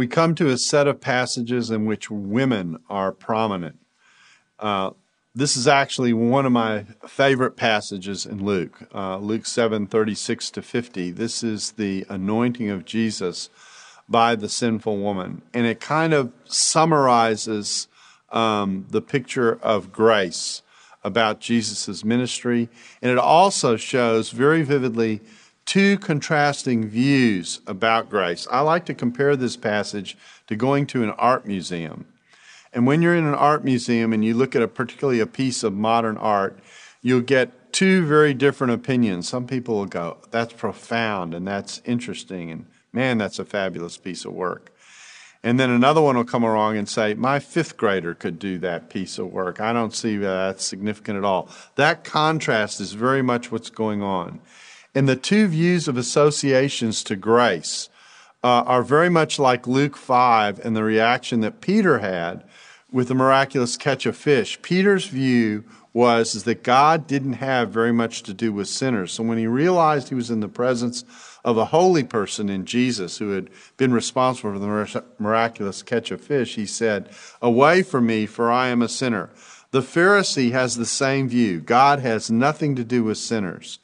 we come to a set of passages in which women are prominent. Uh, this is actually one of my favorite passages in Luke, uh, Luke 7 36 to 50. This is the anointing of Jesus by the sinful woman. And it kind of summarizes um, the picture of grace about Jesus' ministry. And it also shows very vividly two contrasting views about grace. I like to compare this passage to going to an art museum. And when you're in an art museum and you look at a particularly a piece of modern art, you'll get two very different opinions. Some people will go, that's profound and that's interesting and man, that's a fabulous piece of work. And then another one will come along and say, my fifth grader could do that piece of work. I don't see that significant at all. That contrast is very much what's going on. And the two views of associations to grace uh, are very much like Luke 5 and the reaction that Peter had with the miraculous catch of fish. Peter's view was that God didn't have very much to do with sinners. So when he realized he was in the presence of a holy person in Jesus who had been responsible for the miraculous catch of fish, he said, Away from me, for I am a sinner. The Pharisee has the same view. God has nothing to do with sinners.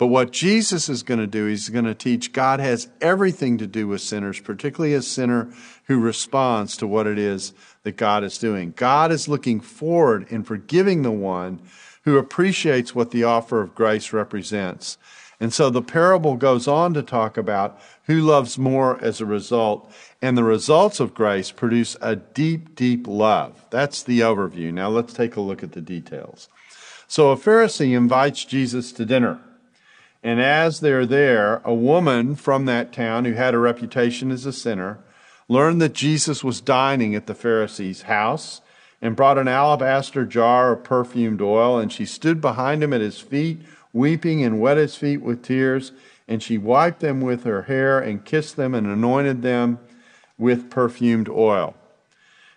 But what Jesus is going to do, he's going to teach God has everything to do with sinners, particularly a sinner who responds to what it is that God is doing. God is looking forward in forgiving the one who appreciates what the offer of grace represents. And so the parable goes on to talk about who loves more as a result. And the results of grace produce a deep, deep love. That's the overview. Now let's take a look at the details. So a Pharisee invites Jesus to dinner. And as they're there, a woman from that town who had a reputation as a sinner learned that Jesus was dining at the Pharisee's house and brought an alabaster jar of perfumed oil. And she stood behind him at his feet, weeping, and wet his feet with tears. And she wiped them with her hair and kissed them and anointed them with perfumed oil.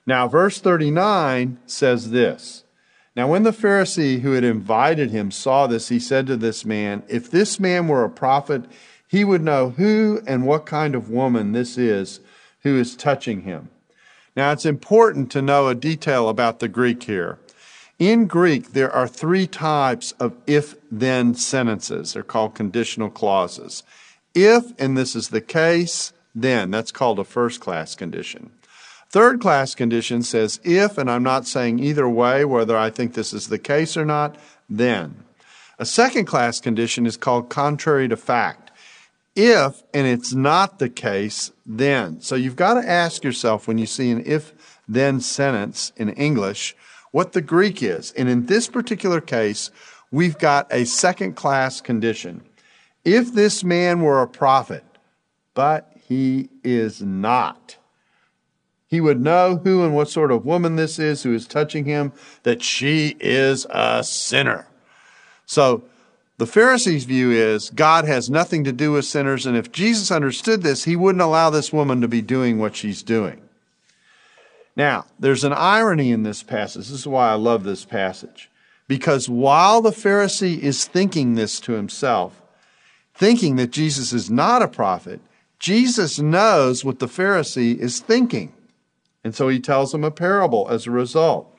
Now, verse 39 says this now, when the Pharisee who had invited him saw this, he said to this man, If this man were a prophet, he would know who and what kind of woman this is who is touching him. Now, it's important to know a detail about the Greek here. In Greek, there are three types of if then sentences. They're called conditional clauses. If, and this is the case, then, that's called a first class condition. Third class condition says if, and I'm not saying either way whether I think this is the case or not, then. A second class condition is called contrary to fact. If, and it's not the case, then. So you've got to ask yourself when you see an if then sentence in English what the Greek is. And in this particular case, we've got a second class condition. If this man were a prophet, but he is not he would know who and what sort of woman this is who is touching him, that she is a sinner. So the Pharisees' view is God has nothing to do with sinners, and if Jesus understood this, he wouldn't allow this woman to be doing what she's doing. Now, there's an irony in this passage. This is why I love this passage. Because while the Pharisee is thinking this to himself, thinking that Jesus is not a prophet, Jesus knows what the Pharisee is thinking. And so he tells them a parable as a result.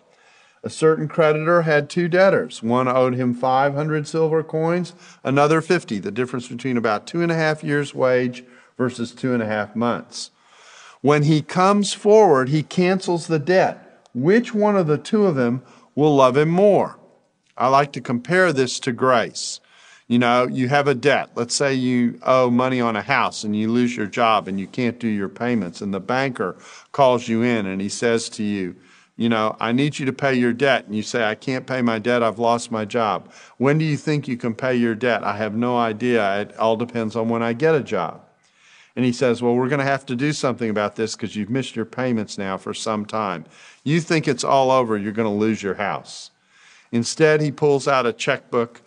A certain creditor had two debtors. One owed him 500 silver coins, another 50, the difference between about two and a half years' wage versus two and a half months. When he comes forward, he cancels the debt. Which one of the two of them will love him more? I like to compare this to grace. You know, you have a debt. Let's say you owe money on a house and you lose your job and you can't do your payments, and the banker calls you in and he says to you, You know, I need you to pay your debt. And you say, I can't pay my debt. I've lost my job. When do you think you can pay your debt? I have no idea. It all depends on when I get a job. And he says, Well, we're going to have to do something about this because you've missed your payments now for some time. You think it's all over, you're going to lose your house. Instead, he pulls out a checkbook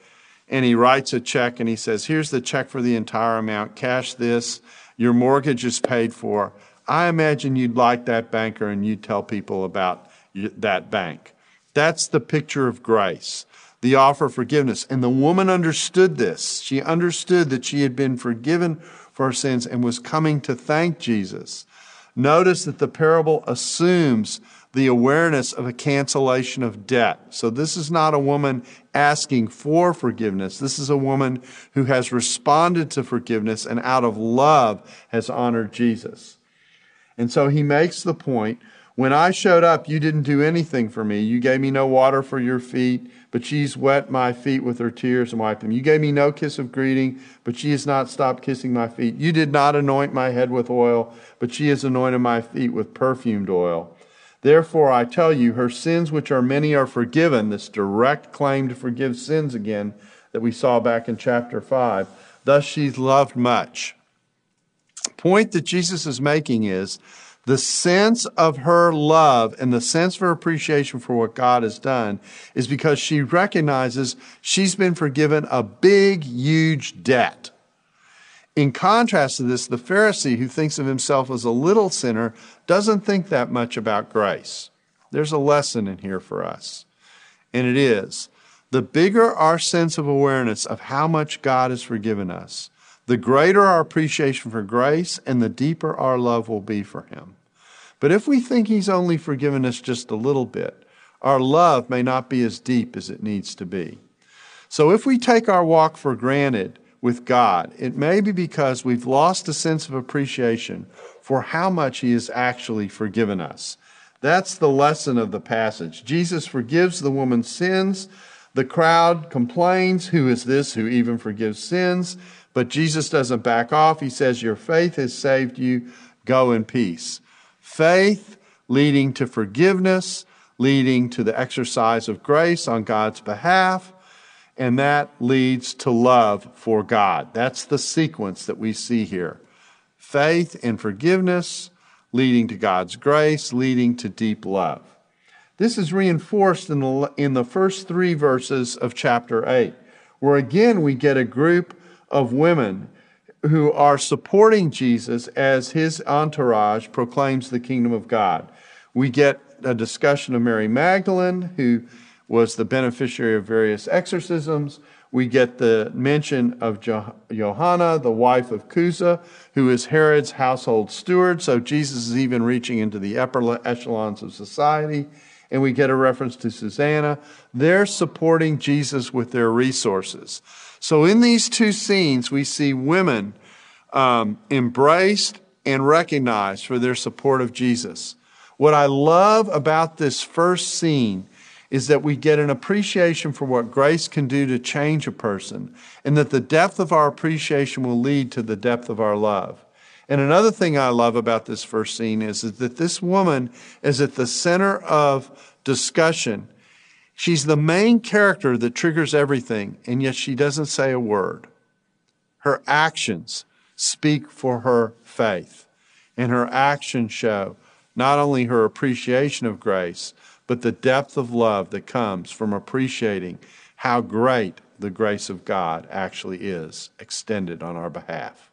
and he writes a check and he says, Here's the check for the entire amount, cash this, your mortgage is paid for. I imagine you'd like that banker and you'd tell people about that bank. That's the picture of grace, the offer of forgiveness. And the woman understood this. She understood that she had been forgiven for her sins and was coming to thank Jesus. Notice that the parable assumes the awareness of a cancellation of debt. So this is not a woman asking for forgiveness. This is a woman who has responded to forgiveness and out of love has honored Jesus. And so he makes the point when I showed up, you didn't do anything for me. You gave me no water for your feet, but she's wet my feet with her tears and wiped them. You gave me no kiss of greeting, but she has not stopped kissing my feet. You did not anoint my head with oil, but she has anointed my feet with perfumed oil. Therefore, I tell you, her sins, which are many, are forgiven. This direct claim to forgive sins again that we saw back in chapter 5. Thus, she's loved much. Point that Jesus is making is the sense of her love and the sense of her appreciation for what God has done is because she recognizes she's been forgiven a big, huge debt. In contrast to this, the Pharisee who thinks of himself as a little sinner doesn't think that much about grace. There's a lesson in here for us, and it is the bigger our sense of awareness of how much God has forgiven us, the greater our appreciation for grace and the deeper our love will be for Him. But if we think He's only forgiven us just a little bit, our love may not be as deep as it needs to be. So if we take our walk for granted with God, it may be because we've lost a sense of appreciation for how much He has actually forgiven us. That's the lesson of the passage. Jesus forgives the woman's sins. The crowd complains, Who is this who even forgives sins? But Jesus doesn't back off. He says, Your faith has saved you. Go in peace faith, leading to forgiveness, leading to the exercise of grace on God's behalf, and that leads to love for God. That's the sequence that we see here faith and forgiveness, leading to God's grace, leading to deep love. This is reinforced in the, in the first three verses of chapter 8, where again we get a group of women who are supporting Jesus as his entourage proclaims the kingdom of God. We get a discussion of Mary Magdalene, who was the beneficiary of various exorcisms. We get the mention of Johanna, the wife of Chuza, who is Herod's household steward. So Jesus is even reaching into the upper echelons of society. And we get a reference to Susanna. They're supporting Jesus with their resources. So in these two scenes, we see women um, embraced and recognized for their support of Jesus. What I love about this first scene is that we get an appreciation for what grace can do to change a person, and that the depth of our appreciation will lead to the depth of our love. And another thing I love about this first scene is that this woman is at the center of discussion She's the main character that triggers everything, and yet she doesn't say a word. Her actions speak for her faith, and her actions show not only her appreciation of grace, but the depth of love that comes from appreciating how great the grace of God actually is extended on our behalf.